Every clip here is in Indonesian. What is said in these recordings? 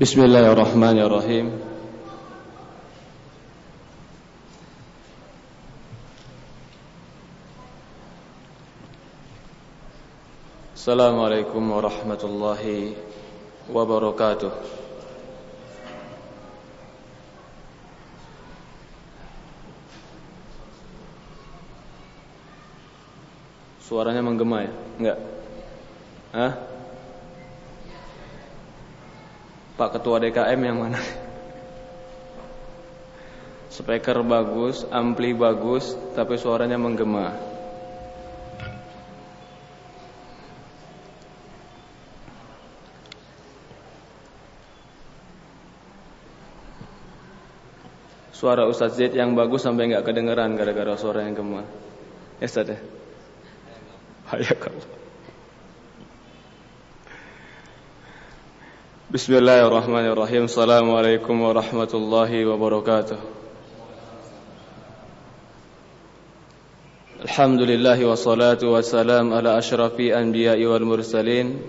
بسم الله الرحمن الرحيم السلام عليكم ورحمة الله وبركاته Suaranya menggema ya? Enggak? Hah? Pak Ketua DKM yang mana? Speaker bagus, ampli bagus, tapi suaranya menggema. Suara Ustadz Zaid yang bagus sampai nggak kedengeran gara-gara suara yang gema. Ya Ustadz ya? Hayakallah. Bismillahirrahmanirrahim. Assalamualaikum warahmatullahi wabarakatuh. Alhamdulillah wassalam ala ashrafi anbiya'i wal mursalin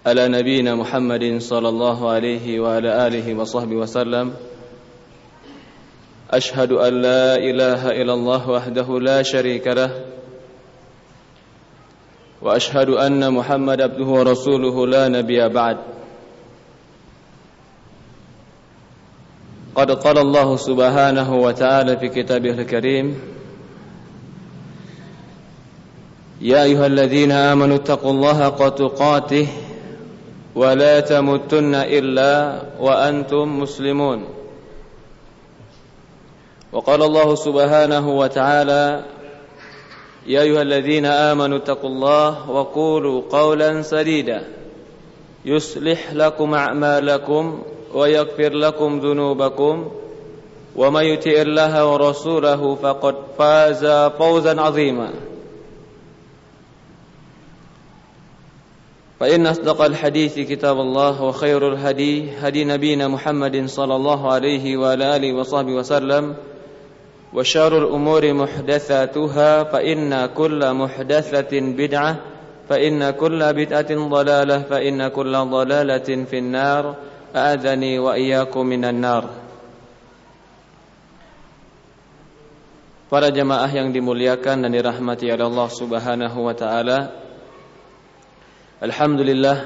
ala Muhammadin sallallahu alaihi wa alihi wa sahbihi la ilaha illallah wahdahu la syarika lah وأشهد أن محمد عبده ورسوله لا نبي بعد. قد قال الله سبحانه وتعالى في كتابه الكريم يا أيها الذين آمنوا اتقوا الله تقاته ولا تموتن إلا وأنتم مسلمون. وقال الله سبحانه وتعالى يا أيها الذين آمنوا اتقوا الله وقولوا قولا سديدا. يصلح لكم أعمالكم ويغفر لكم ذنوبكم. ومن يطع الله ورسوله فقد فاز فوزا عظيما. فإن أصدق الحديث كتاب الله وخير الهدي هدي نبينا محمد صلى الله عليه وعلى آله وصحبه وسلم. وشر الأمور محدثاتها فإن كل محدثة بدعة فإن كل بدعة ضلالة فإن كل ضلالة في النار أعذني وإياكم من النار Para jemaah yang dimuliakan dan dirahmati oleh Allah Subhanahu wa taala. Alhamdulillah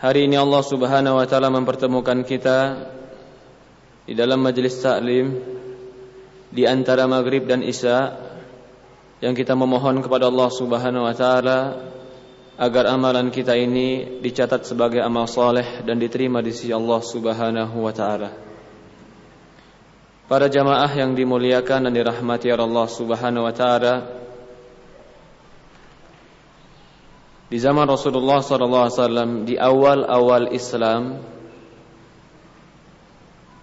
hari ini Allah Subhanahu wa taala mempertemukan kita di dalam majelis taklim di antara maghrib dan isya yang kita memohon kepada Allah Subhanahu wa taala agar amalan kita ini dicatat sebagai amal soleh dan diterima di sisi Allah Subhanahu wa taala. Para jamaah yang dimuliakan dan dirahmati oleh Allah Subhanahu wa taala. Di zaman Rasulullah sallallahu alaihi wasallam di awal-awal Islam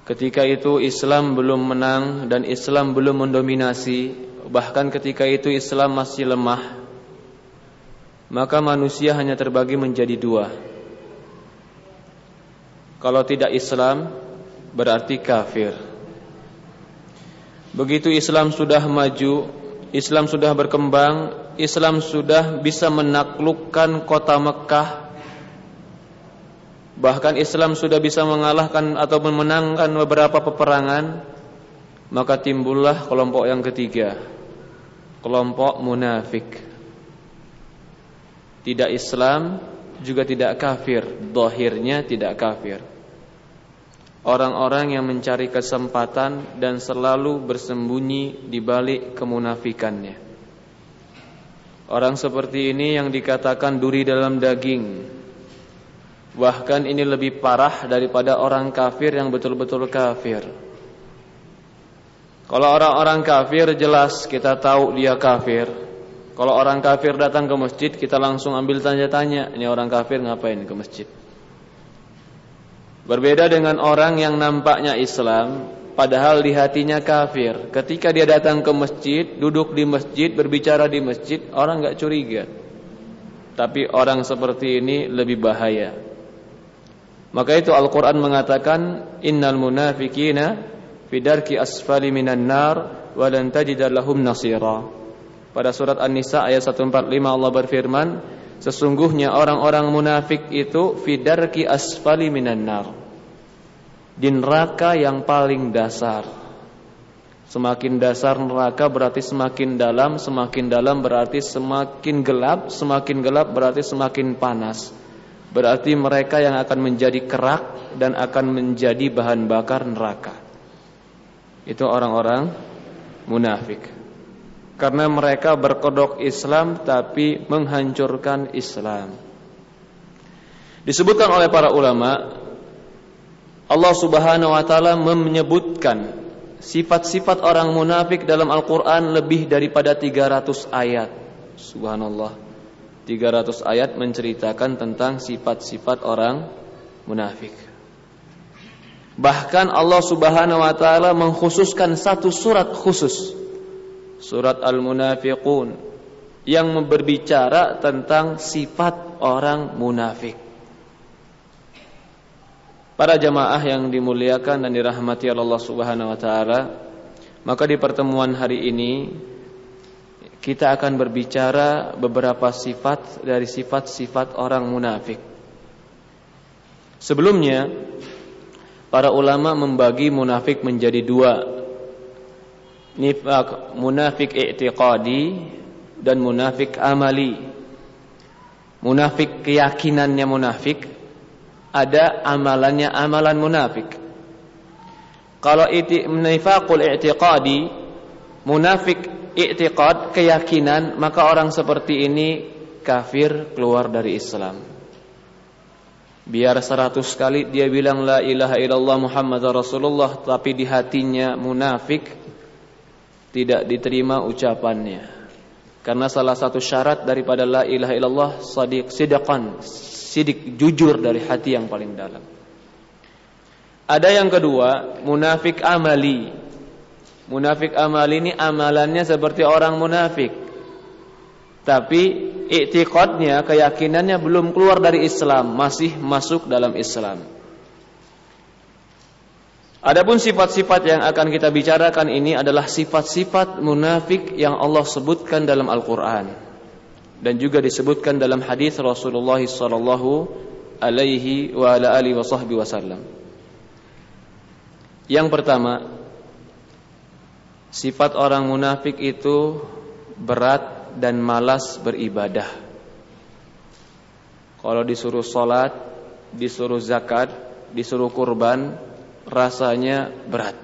Ketika itu Islam belum menang dan Islam belum mendominasi, bahkan ketika itu Islam masih lemah. Maka manusia hanya terbagi menjadi dua. Kalau tidak Islam berarti kafir. Begitu Islam sudah maju, Islam sudah berkembang, Islam sudah bisa menaklukkan kota Mekah bahkan Islam sudah bisa mengalahkan atau memenangkan beberapa peperangan, maka timbullah kelompok yang ketiga, kelompok munafik. Tidak Islam juga tidak kafir, dohirnya tidak kafir. Orang-orang yang mencari kesempatan dan selalu bersembunyi di balik kemunafikannya. Orang seperti ini yang dikatakan duri dalam daging, Bahkan ini lebih parah daripada orang kafir yang betul-betul kafir. Kalau orang-orang kafir jelas kita tahu dia kafir. Kalau orang kafir datang ke masjid kita langsung ambil tanya-tanya, ini orang kafir ngapain ke masjid? Berbeda dengan orang yang nampaknya Islam padahal di hatinya kafir. Ketika dia datang ke masjid, duduk di masjid, berbicara di masjid, orang nggak curiga. Tapi orang seperti ini lebih bahaya. Maka itu Al-Quran mengatakan Innal munafikina Fidarki asfali minan nar Walan tajidar lahum nasira Pada surat An-Nisa ayat 145 Allah berfirman Sesungguhnya orang-orang munafik itu fidarki asfali minan nar. Di neraka yang paling dasar. Semakin dasar neraka berarti semakin dalam, semakin dalam berarti semakin gelap, semakin gelap berarti semakin panas. Berarti mereka yang akan menjadi kerak dan akan menjadi bahan bakar neraka. Itu orang-orang munafik karena mereka berkodok Islam tapi menghancurkan Islam. Disebutkan oleh para ulama Allah Subhanahu wa taala menyebutkan sifat-sifat orang munafik dalam Al-Qur'an lebih daripada 300 ayat. Subhanallah. 300 ayat menceritakan tentang sifat-sifat orang munafik. Bahkan Allah Subhanahu wa taala mengkhususkan satu surat khusus surat Al-Munafiqun yang berbicara tentang sifat orang munafik. Para jamaah yang dimuliakan dan dirahmati Allah Subhanahu wa taala, maka di pertemuan hari ini kita akan berbicara beberapa sifat dari sifat-sifat orang munafik. Sebelumnya, para ulama membagi munafik menjadi dua, nifak munafik i'tiqadi dan munafik amali. Munafik keyakinannya munafik, ada amalannya amalan munafik. Kalau iti nifaqul i'tiqadi, munafik i'tiqad keyakinan, maka orang seperti ini kafir keluar dari Islam. Biar seratus kali dia bilang la ilaha illallah Muhammad Rasulullah tapi di hatinya munafik tidak diterima ucapannya. Karena salah satu syarat daripada la ilaha illallah sadiq sidaqan, sidik jujur dari hati yang paling dalam. Ada yang kedua, munafik amali. Munafik amali ini amalannya seperti orang munafik. Tapi i'tiqadnya, keyakinannya belum keluar dari Islam, masih masuk dalam Islam. Adapun sifat-sifat yang akan kita bicarakan ini adalah sifat-sifat munafik yang Allah sebutkan dalam Al-Qur'an dan juga disebutkan dalam hadis Rasulullah sallallahu alaihi wasallam. Yang pertama, sifat orang munafik itu berat dan malas beribadah. Kalau disuruh salat, disuruh zakat, disuruh kurban, rasanya berat.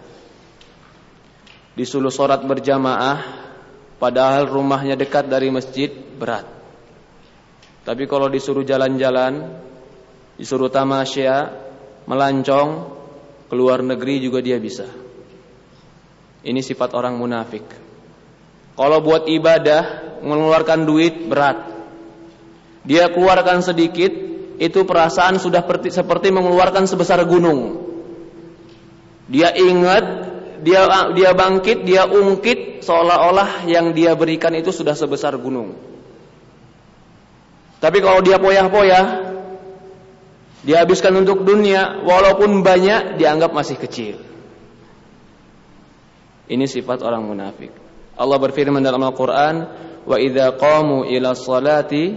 Disuruh sholat berjamaah, padahal rumahnya dekat dari masjid, berat. Tapi kalau disuruh jalan-jalan, disuruh tamasya, melancong, keluar negeri juga dia bisa. Ini sifat orang munafik. Kalau buat ibadah, mengeluarkan duit berat. Dia keluarkan sedikit, itu perasaan sudah seperti mengeluarkan sebesar gunung. Dia ingat, dia dia bangkit, dia ungkit seolah-olah yang dia berikan itu sudah sebesar gunung. Tapi kalau dia poyah-poyah, dia habiskan untuk dunia, walaupun banyak dianggap masih kecil. Ini sifat orang munafik. Allah berfirman dalam Al-Qur'an, "Wa idza qamu ila salati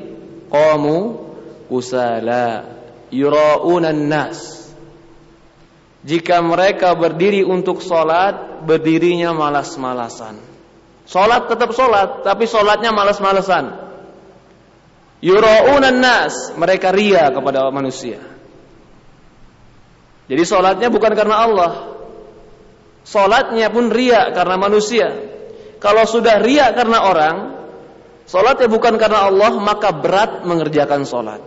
qamu kusala yura'una nas jika mereka berdiri untuk sholat, berdirinya malas-malasan. Sholat tetap sholat, tapi sholatnya malas-malasan. Yura'unan nas, mereka ria kepada manusia. Jadi sholatnya bukan karena Allah. Sholatnya pun ria karena manusia. Kalau sudah ria karena orang, sholatnya bukan karena Allah, maka berat mengerjakan sholat.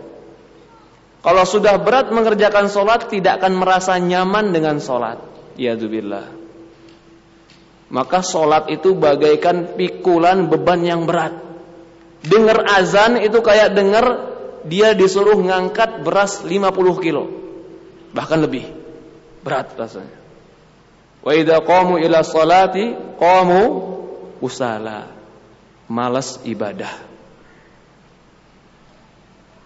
Kalau sudah berat mengerjakan sholat tidak akan merasa nyaman dengan sholat. Ya zubillah. Maka sholat itu bagaikan pikulan beban yang berat. Dengar azan itu kayak dengar dia disuruh ngangkat beras 50 kilo. Bahkan lebih. Berat rasanya. Wa idha qamu ila salati qamu usala. Malas ibadah.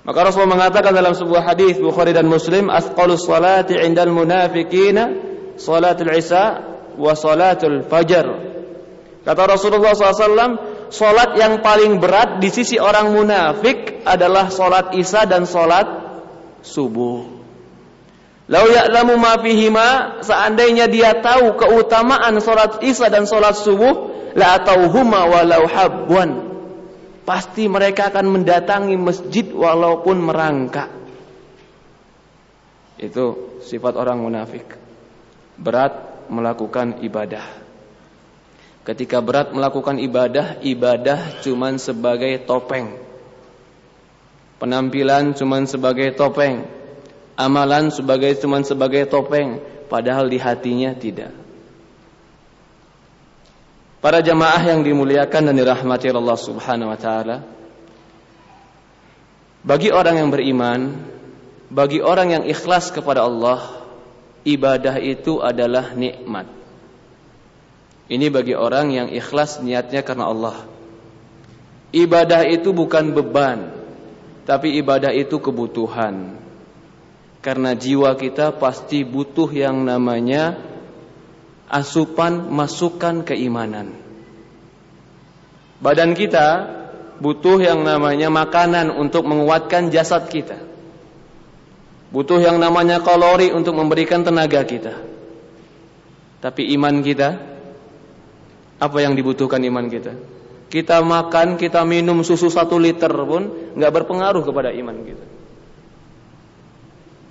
Maka Rasulullah mengatakan dalam sebuah hadis Bukhari dan Muslim, "Athqalus salati 'indal munafiqina salatul Isya wa salatul Fajar." Kata Rasulullah SAW, solat yang paling berat di sisi orang munafik adalah solat isya dan solat subuh. Lau ya'lamu ma fihima, seandainya dia tahu keutamaan solat isya dan solat subuh, la atauhuma walau habwan. Pasti mereka akan mendatangi masjid walaupun merangkak. Itu sifat orang munafik. Berat melakukan ibadah. Ketika berat melakukan ibadah, ibadah cuman sebagai topeng. Penampilan cuman sebagai topeng. Amalan sebagai cuman sebagai topeng, padahal di hatinya tidak. Para jamaah yang dimuliakan dan dirahmati Allah Subhanahu wa taala. Bagi orang yang beriman, bagi orang yang ikhlas kepada Allah, ibadah itu adalah nikmat. Ini bagi orang yang ikhlas niatnya karena Allah. Ibadah itu bukan beban, tapi ibadah itu kebutuhan. Karena jiwa kita pasti butuh yang namanya asupan masukan keimanan. Badan kita butuh yang namanya makanan untuk menguatkan jasad kita. Butuh yang namanya kalori untuk memberikan tenaga kita. Tapi iman kita apa yang dibutuhkan iman kita? Kita makan, kita minum susu satu liter pun nggak berpengaruh kepada iman kita.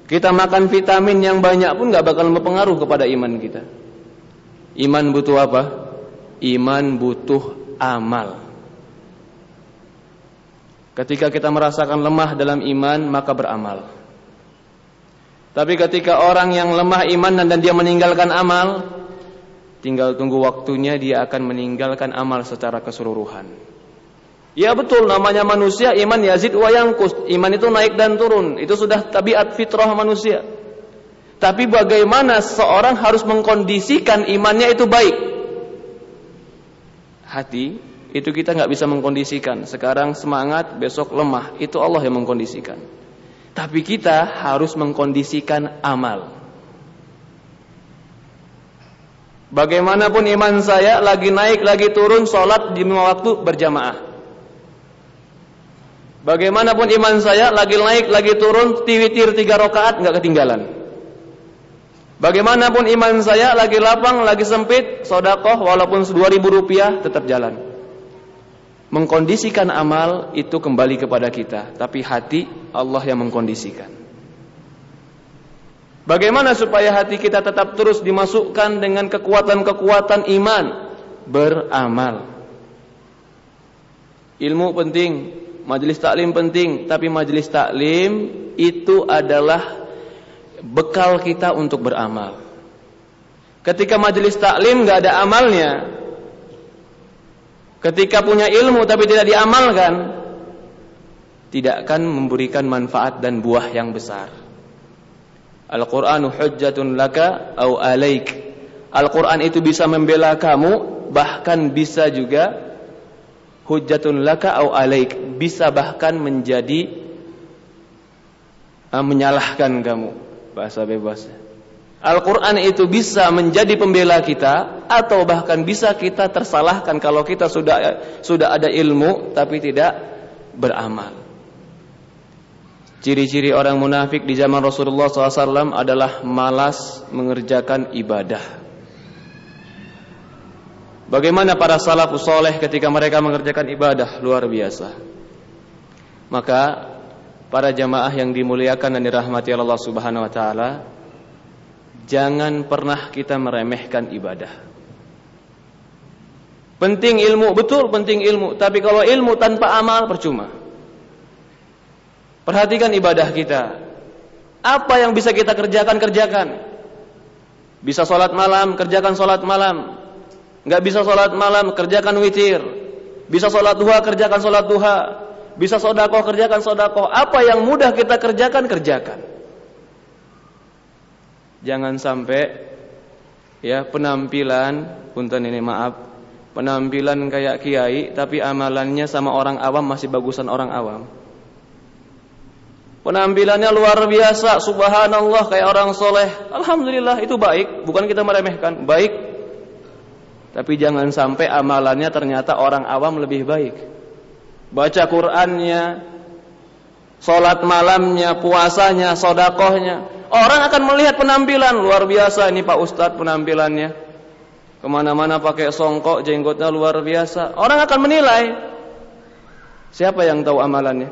Kita makan vitamin yang banyak pun nggak bakal berpengaruh kepada iman kita. Iman butuh apa? Iman butuh amal. Ketika kita merasakan lemah dalam iman, maka beramal. Tapi ketika orang yang lemah iman dan dia meninggalkan amal, Tinggal tunggu waktunya dia akan meninggalkan amal secara keseluruhan. Ya betul namanya manusia iman yazid wa yangkus. Iman itu naik dan turun. Itu sudah tabiat fitrah manusia. Tapi bagaimana seorang harus mengkondisikan imannya itu baik? Hati itu kita nggak bisa mengkondisikan. Sekarang semangat, besok lemah. Itu Allah yang mengkondisikan. Tapi kita harus mengkondisikan amal. Bagaimanapun iman saya lagi naik lagi turun sholat di waktu berjamaah. Bagaimanapun iman saya lagi naik lagi turun tiwitir tiga rakaat nggak ketinggalan. Bagaimanapun iman saya lagi lapang lagi sempit sodakoh walaupun dua ribu rupiah tetap jalan. Mengkondisikan amal itu kembali kepada kita, tapi hati Allah yang mengkondisikan. Bagaimana supaya hati kita tetap terus dimasukkan dengan kekuatan-kekuatan iman? Beramal. Ilmu penting, majelis taklim penting, tapi majelis taklim itu adalah bekal kita untuk beramal. Ketika majelis taklim nggak ada amalnya, ketika punya ilmu tapi tidak diamalkan, tidak akan memberikan manfaat dan buah yang besar. Al-Qur'anu hujjatun laka au alaik. Al-Qur'an itu bisa membela kamu, bahkan bisa juga hujjatun laka au alaik, bisa bahkan menjadi uh, menyalahkan kamu. Bahasa bebas. Al-Quran itu bisa menjadi pembela kita atau bahkan bisa kita tersalahkan kalau kita sudah sudah ada ilmu tapi tidak beramal. Ciri-ciri orang munafik di zaman Rasulullah SAW adalah malas mengerjakan ibadah. Bagaimana para salafus soleh ketika mereka mengerjakan ibadah luar biasa. Maka para jamaah yang dimuliakan dan dirahmati Allah Subhanahu Wa Taala, jangan pernah kita meremehkan ibadah. Penting ilmu, betul penting ilmu. Tapi kalau ilmu tanpa amal percuma. Perhatikan ibadah kita. Apa yang bisa kita kerjakan, kerjakan. Bisa sholat malam, kerjakan sholat malam. Nggak bisa sholat malam, kerjakan witir. Bisa sholat duha, kerjakan sholat duha. Bisa sodakoh, kerjakan sodakoh. Apa yang mudah kita kerjakan, kerjakan. Jangan sampai ya penampilan, punten ini maaf, penampilan kayak kiai, tapi amalannya sama orang awam masih bagusan orang awam. Penampilannya luar biasa, subhanallah kayak orang soleh. Alhamdulillah itu baik, bukan kita meremehkan, baik. Tapi jangan sampai amalannya ternyata orang awam lebih baik. Baca Qur'annya, sholat malamnya, puasanya, sodakohnya. Orang akan melihat penampilan luar biasa ini Pak Ustadz penampilannya. Ke mana-mana pakai songkok, jenggotnya luar biasa. Orang akan menilai. Siapa yang tahu amalannya?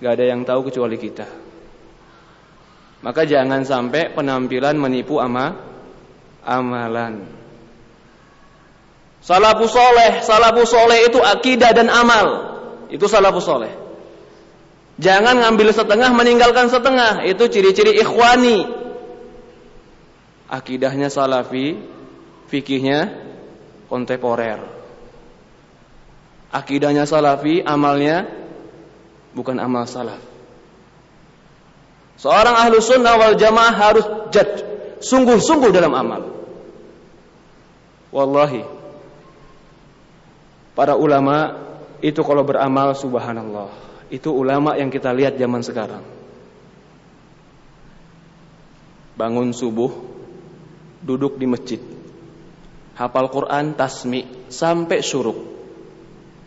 Gak ada yang tahu kecuali kita. Maka jangan sampai penampilan menipu ama amalan. Salafus soleh, salafus soleh itu akidah dan amal. Itu salafus soleh. Jangan ngambil setengah meninggalkan setengah. Itu ciri-ciri ikhwani. Akidahnya salafi, fikihnya kontemporer. Akidahnya salafi, amalnya bukan amal salaf. Seorang ahlu sunnah wal jamaah harus jad, sungguh-sungguh dalam amal. Wallahi, Para ulama itu kalau beramal subhanallah. Itu ulama yang kita lihat zaman sekarang. Bangun subuh, duduk di masjid. Hafal Quran, tasmi sampai syuruk.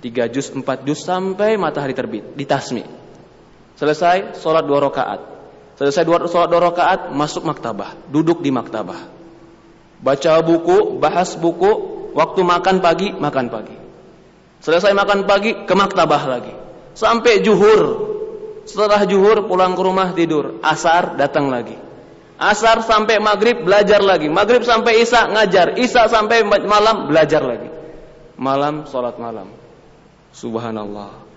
Tiga juz, empat juz sampai matahari terbit di tasmi. Selesai sholat dua rakaat. Selesai dua sholat dua rakaat masuk maktabah, duduk di maktabah. Baca buku, bahas buku, waktu makan pagi, makan pagi. Selesai makan pagi ke maktabah lagi. Sampai juhur. Setelah juhur pulang ke rumah tidur. Asar datang lagi. Asar sampai maghrib belajar lagi. Maghrib sampai isya ngajar. Isya sampai malam belajar lagi. Malam sholat malam. Subhanallah.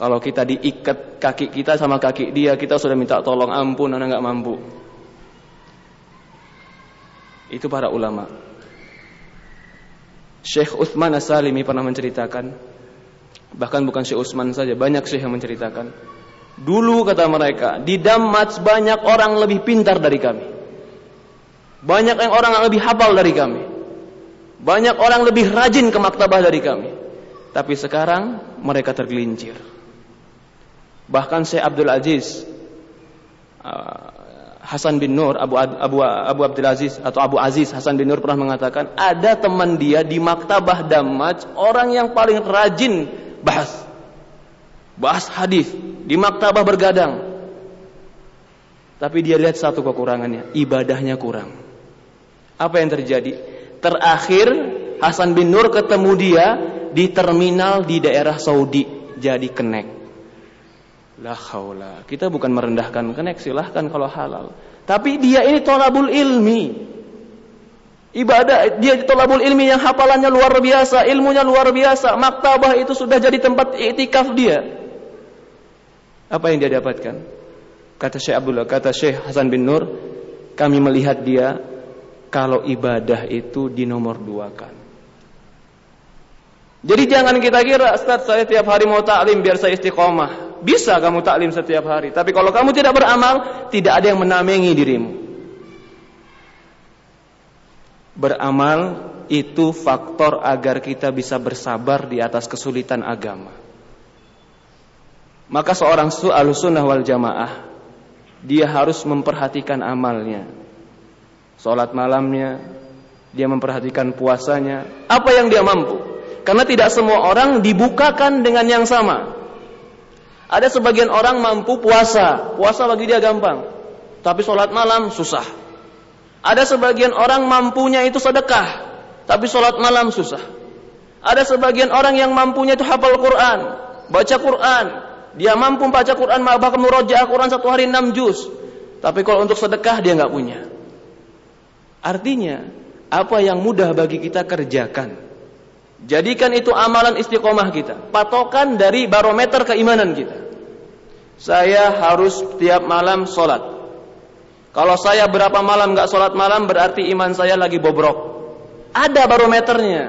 Kalau kita diikat kaki kita sama kaki dia, kita sudah minta tolong ampun, anak nggak mampu. Itu para ulama. Syekh Uthman As-Salimi pernah menceritakan Bahkan bukan Syekh Utsman saja Banyak Syekh yang menceritakan. Dulu kata mereka Di Damats banyak orang lebih pintar dari kami. Banyak yang orang yang lebih hafal dari kami. Banyak orang lebih rajin ke maktabah dari kami. Tapi sekarang mereka tergelincir. Bahkan Syekh Abdul Aziz uh, Hasan bin Nur Abu Abu Abu Abdul Aziz atau Abu Aziz Hasan bin Nur pernah mengatakan ada teman dia di maktabah Damaj orang yang paling rajin bahas. Bahas hadis di maktabah bergadang. Tapi dia lihat satu kekurangannya ibadahnya kurang. Apa yang terjadi? Terakhir Hasan bin Nur ketemu dia di terminal di daerah Saudi jadi kenek La haula. Kita bukan merendahkan kenek silahkan kalau halal. Tapi dia ini tolabul ilmi. Ibadah dia tolabul ilmi yang hafalannya luar biasa, ilmunya luar biasa. Maktabah itu sudah jadi tempat iktikaf dia. Apa yang dia dapatkan? Kata Syekh Abdullah, kata Syekh Hasan bin Nur, kami melihat dia kalau ibadah itu dinomor duakan. Jadi jangan kita kira, Ustaz saya tiap hari mau taklim biar saya istiqomah. Bisa kamu taklim setiap hari. Tapi kalau kamu tidak beramal, tidak ada yang menamengi dirimu. Beramal itu faktor agar kita bisa bersabar di atas kesulitan agama. Maka seorang sunnah wal jamaah dia harus memperhatikan amalnya. Salat malamnya, dia memperhatikan puasanya, apa yang dia mampu. Karena tidak semua orang dibukakan dengan yang sama. Ada sebagian orang mampu puasa, puasa bagi dia gampang. Tapi sholat malam susah. Ada sebagian orang mampunya itu sedekah, tapi sholat malam susah. Ada sebagian orang yang mampunya itu hafal Quran, baca Quran. Dia mampu baca Quran, bahkan murojaah Quran satu hari enam juz. Tapi kalau untuk sedekah dia nggak punya. Artinya, apa yang mudah bagi kita kerjakan. Jadikan itu amalan istiqomah kita. Patokan dari barometer keimanan kita. Saya harus tiap malam sholat. Kalau saya berapa malam gak sholat malam berarti iman saya lagi bobrok. Ada barometernya.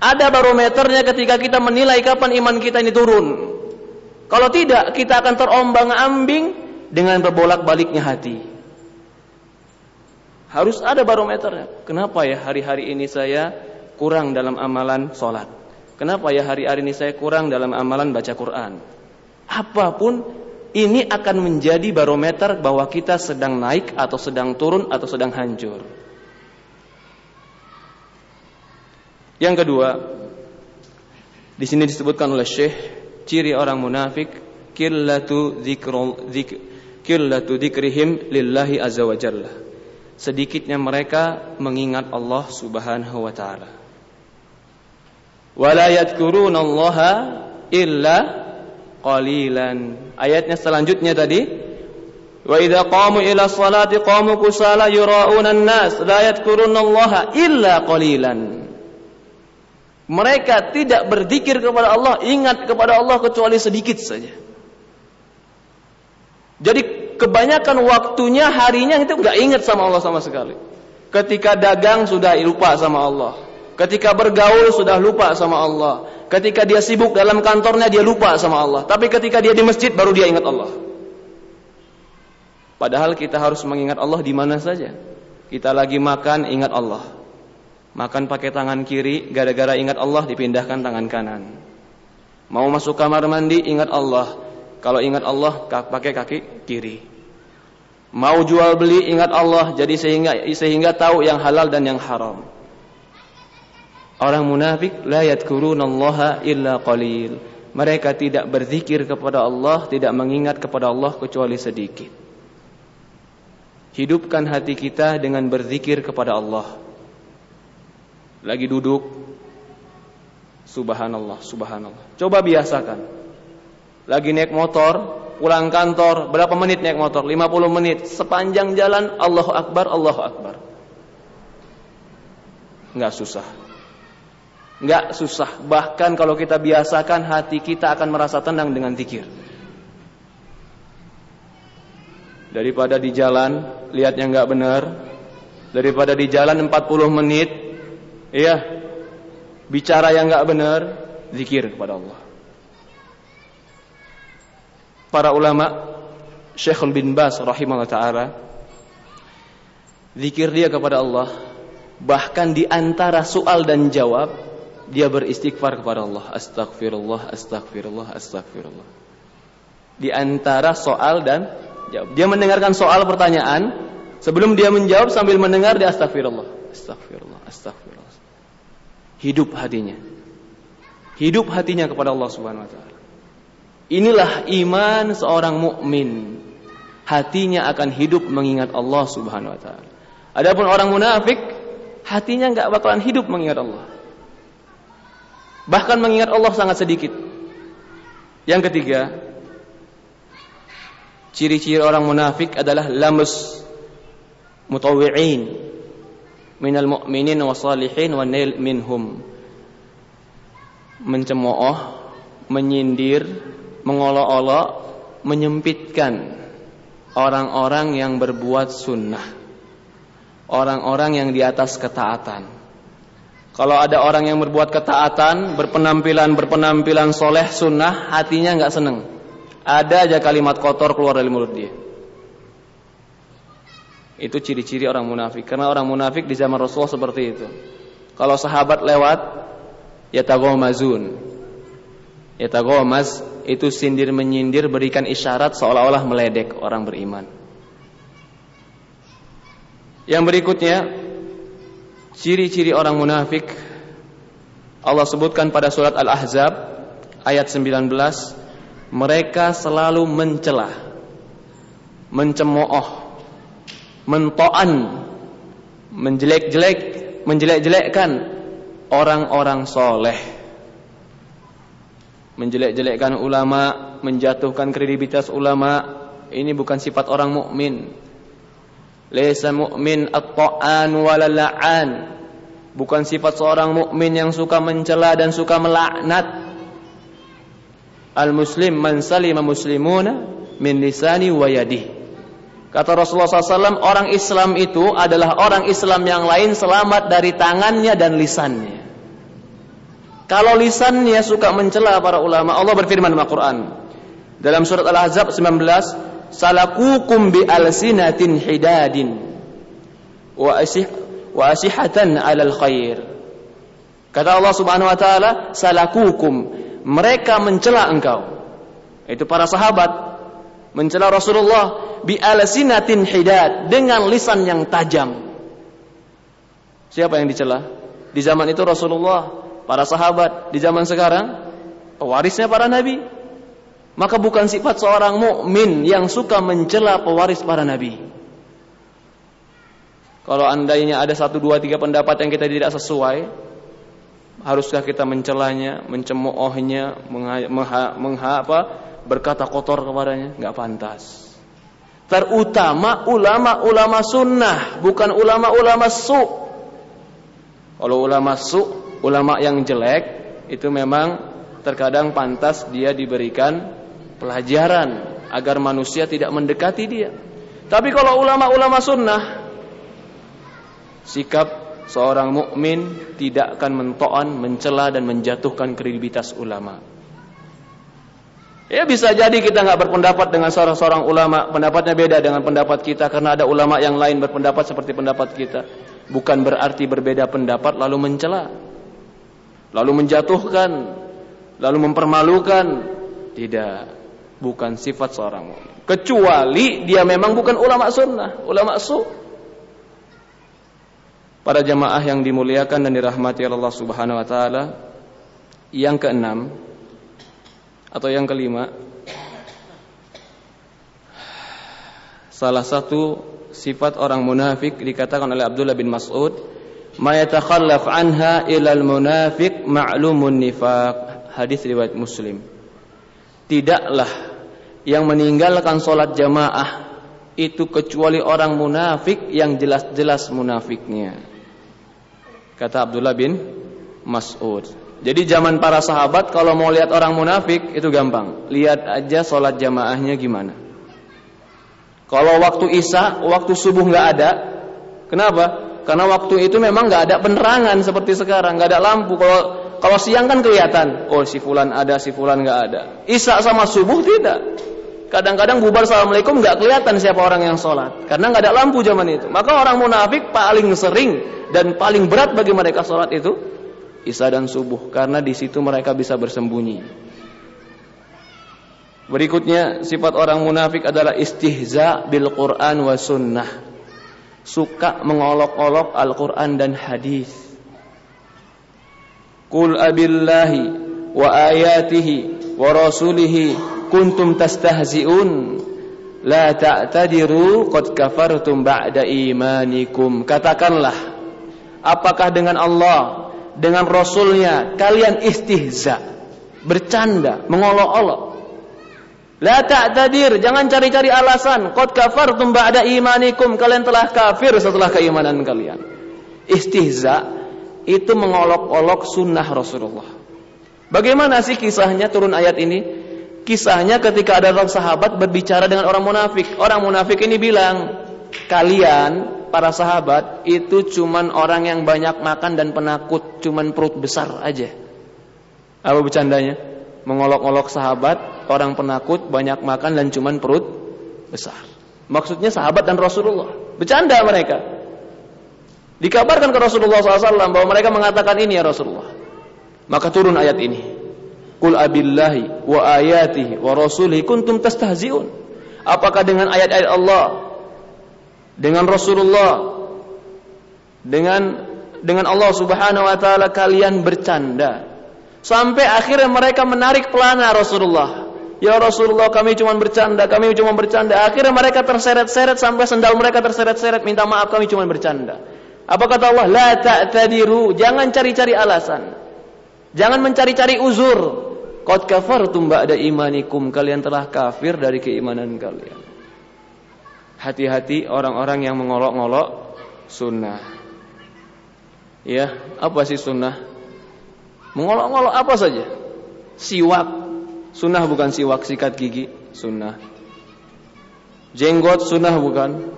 Ada barometernya ketika kita menilai kapan iman kita ini turun. Kalau tidak, kita akan terombang ambing dengan berbolak baliknya hati. Harus ada barometernya. Kenapa ya hari-hari ini saya kurang dalam amalan sholat. Kenapa ya hari-hari ini saya kurang dalam amalan baca Quran? Apa pun ini akan menjadi barometer bahwa kita sedang naik atau sedang turun atau sedang hancur. Yang kedua, di sini disebutkan oleh Syekh ciri orang munafik qillatu dzikrul zik lillahi azza. Sedikitnya mereka mengingat Allah Subhanahu wa taala. Wala yadhkurunallaha illa qalilan. Ayatnya selanjutnya tadi Wa idza qamu ila salati qamu kusala yura'una an-nas la yadhkurunallaha illa qalilan. Mereka tidak berzikir kepada Allah, ingat kepada Allah kecuali sedikit saja. Jadi kebanyakan waktunya harinya itu nggak ingat sama Allah sama sekali. Ketika dagang sudah lupa sama Allah. Ketika bergaul sudah lupa sama Allah. Ketika dia sibuk dalam kantornya dia lupa sama Allah. Tapi ketika dia di masjid baru dia ingat Allah. Padahal kita harus mengingat Allah di mana saja. Kita lagi makan ingat Allah. Makan pakai tangan kiri, gara-gara ingat Allah dipindahkan tangan kanan. Mau masuk kamar mandi, ingat Allah. Kalau ingat Allah, pakai kaki kiri. Mau jual beli, ingat Allah. Jadi sehingga sehingga tahu yang halal dan yang haram. Orang munafik la yadkurunallaha illa qalil. Mereka tidak berzikir kepada Allah, tidak mengingat kepada Allah kecuali sedikit. Hidupkan hati kita dengan berzikir kepada Allah. Lagi duduk. Subhanallah subhanallah. Coba biasakan. Lagi naik motor pulang kantor berapa menit naik motor? 50 menit. Sepanjang jalan Allahu akbar Allahu akbar. Nggak susah nggak susah bahkan kalau kita biasakan hati kita akan merasa tenang dengan zikir daripada di jalan lihatnya nggak benar daripada di jalan 40 menit Iya. Bicara yang enggak benar, zikir kepada Allah. Para ulama Syekhul bin Bas rahimahullah taala zikir dia kepada Allah bahkan di antara soal dan jawab dia beristighfar kepada Allah astagfirullah astagfirullah astagfirullah di antara soal dan jawab dia mendengarkan soal pertanyaan sebelum dia menjawab sambil mendengar dia astagfirullah astagfirullah astagfirullah hidup hatinya. Hidup hatinya kepada Allah Subhanahu wa taala. Inilah iman seorang mukmin. Hatinya akan hidup mengingat Allah Subhanahu wa taala. Adapun orang munafik, hatinya nggak bakalan hidup mengingat Allah. Bahkan mengingat Allah sangat sedikit. Yang ketiga, ciri-ciri orang munafik adalah lamus mutawwi'in minal mu'minin wa salihin wa nail minhum. Mencemooh menyindir mengolok-olok menyempitkan orang-orang yang berbuat sunnah. Orang-orang yang di atas ketaatan kalau ada orang yang berbuat ketaatan berpenampilan berpenampilan soleh sunnah hatinya nggak seneng ada aja kalimat kotor keluar dari mulut dia itu ciri-ciri orang munafik. Karena orang munafik di zaman Rasulullah seperti itu. Kalau sahabat lewat, ya tagomazun. Ya tagomaz itu sindir menyindir berikan isyarat seolah-olah meledek orang beriman. Yang berikutnya, ciri-ciri orang munafik Allah sebutkan pada surat Al-Ahzab ayat 19, mereka selalu mencelah, mencemooh mentoan menjelek-jelek menjelek-jelekkan orang-orang soleh. Menjelek-jelekkan ulama menjatuhkan kredibilitas ulama ini bukan sifat orang mukmin Laisa mu'min at-ta'an Bukan sifat seorang mukmin yang suka mencela dan suka melaknat. Al-muslim man salima muslimuna min lisani wa yadihi. Kata Rasulullah SAW, orang Islam itu adalah orang Islam yang lain selamat dari tangannya dan lisannya. Kalau lisannya suka mencela para ulama, Allah berfirman dalam Al-Quran. Dalam surat Al-Ahzab 19, Salakukum bi alsinatin hidadin wa asih wa asihatan alal khair. Kata Allah Subhanahu wa taala, salakukum, mereka mencela engkau. Itu para sahabat mencela Rasulullah bi alsinatin hidad dengan lisan yang tajam. Siapa yang dicela? Di zaman itu Rasulullah, para sahabat, di zaman sekarang pewarisnya para nabi. Maka bukan sifat seorang mukmin yang suka mencela pewaris para nabi. Kalau andainya ada satu dua tiga pendapat yang kita tidak sesuai, haruskah kita mencelanya, mencemoohnya, mengha, mengha, berkata kotor kepadanya? Enggak pantas. Terutama ulama-ulama sunnah, bukan ulama-ulama su. Kalau ulama su, ulama yang jelek, itu memang terkadang pantas dia diberikan pelajaran agar manusia tidak mendekati dia. Tapi kalau ulama-ulama sunnah, sikap seorang mukmin tidak akan mentoan, mencela dan menjatuhkan kredibilitas ulama. Ya bisa jadi kita nggak berpendapat dengan seorang-seorang ulama, pendapatnya beda dengan pendapat kita karena ada ulama yang lain berpendapat seperti pendapat kita. Bukan berarti berbeda pendapat lalu mencela, lalu menjatuhkan, lalu mempermalukan. Tidak bukan sifat seorang mukmin. Kecuali dia memang bukan ulama sunnah, ulama su. Para jamaah yang dimuliakan dan dirahmati Allah Subhanahu wa taala. Yang keenam atau yang kelima salah satu sifat orang munafik dikatakan oleh Abdullah bin Mas'ud ma anha ilal munafiq ma'lumun nifaq hadis riwayat Muslim tidaklah yang meninggalkan sholat jamaah itu kecuali orang munafik yang jelas-jelas munafiknya. Kata Abdullah bin Mas'ud. Jadi zaman para sahabat kalau mau lihat orang munafik itu gampang. Lihat aja sholat jamaahnya gimana. Kalau waktu isya, waktu subuh nggak ada. Kenapa? Karena waktu itu memang nggak ada penerangan seperti sekarang, nggak ada lampu. Kalau kalau siang kan kelihatan, oh si fulan ada, si fulan nggak ada. Isya sama subuh tidak. Kadang-kadang bubar assalamualaikum nggak kelihatan siapa orang yang sholat karena nggak ada lampu zaman itu. Maka orang munafik paling sering dan paling berat bagi mereka sholat itu isya dan subuh karena di situ mereka bisa bersembunyi. Berikutnya sifat orang munafik adalah istihza bil Quran wa sunnah. Suka mengolok-olok Al-Quran dan hadis. Qul abillahi wa ayatihi wa rasulihi kuntum tastahzi'un. La ta'tadiru qad kafartum ba'da imanikum. Katakanlah apakah dengan Allah dengan rasulnya kalian istihza bercanda mengolok-olok? La ta'tadir jangan cari-cari alasan. Qad kafartum ba'da imanikum kalian telah kafir setelah keimanan kalian. Istihza itu mengolok-olok sunnah Rasulullah bagaimana sih kisahnya turun ayat ini Kisahnya ketika ada orang sahabat berbicara dengan orang munafik. Orang munafik ini bilang, kalian para sahabat itu cuman orang yang banyak makan dan penakut, cuman perut besar aja. Apa bercandanya? Mengolok-olok sahabat, orang penakut, banyak makan dan cuman perut besar. Maksudnya sahabat dan Rasulullah. Bercanda mereka. Dikabarkan ke Rasulullah SAW bahwa mereka mengatakan ini ya Rasulullah. Maka turun ayat ini. Qul abillahi wa ayatihi wa rasulihi kuntum tastahzi'un. Apakah dengan ayat-ayat Allah dengan Rasulullah dengan dengan Allah Subhanahu wa taala kalian bercanda sampai akhirnya mereka menarik pelana Rasulullah. Ya Rasulullah kami cuma bercanda, kami cuma bercanda. Akhirnya mereka terseret-seret sampai sendal mereka terseret-seret minta maaf kami cuma bercanda. Apa kata Allah? La ta'tadiru, jangan cari-cari alasan. Jangan mencari-cari uzur. Qad kafartum ba'da imanikum. Kalian telah kafir dari keimanan kalian. Hati-hati orang-orang yang mengolok-ngolok sunnah. Ya, apa sih sunnah? Mengolok-ngolok apa saja? Siwak. Sunnah bukan siwak sikat gigi, sunnah. Jenggot sunnah bukan?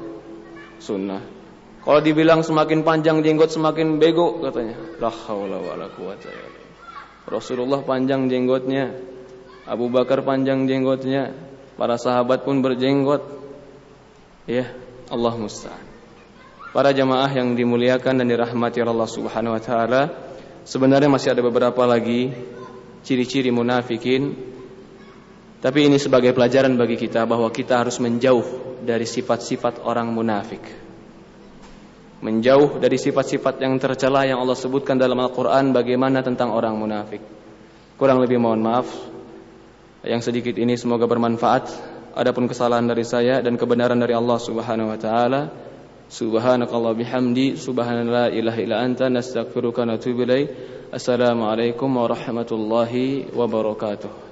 Sunnah. Kalau dibilang semakin panjang jenggot semakin bego katanya. La haula wala quwata Rasulullah panjang jenggotnya, Abu Bakar panjang jenggotnya, para sahabat pun berjenggot. Ya, Allah musta'an. Para jamaah yang dimuliakan dan dirahmati Allah Subhanahu wa taala, sebenarnya masih ada beberapa lagi ciri-ciri munafikin. Tapi ini sebagai pelajaran bagi kita bahwa kita harus menjauh dari sifat-sifat orang munafik. Menjauh dari sifat-sifat yang tercela yang Allah sebutkan dalam Al-Qur'an bagaimana tentang orang munafik. Kurang lebih mohon maaf. Yang sedikit ini semoga bermanfaat. Adapun kesalahan dari saya dan kebenaran dari Allah Subhanahu wa taala. Subhanakallah bihamdi subhanallah ilaha illa anta nastaghfiruka wa natubu ilaik. Assalamualaikum warahmatullahi wabarakatuh.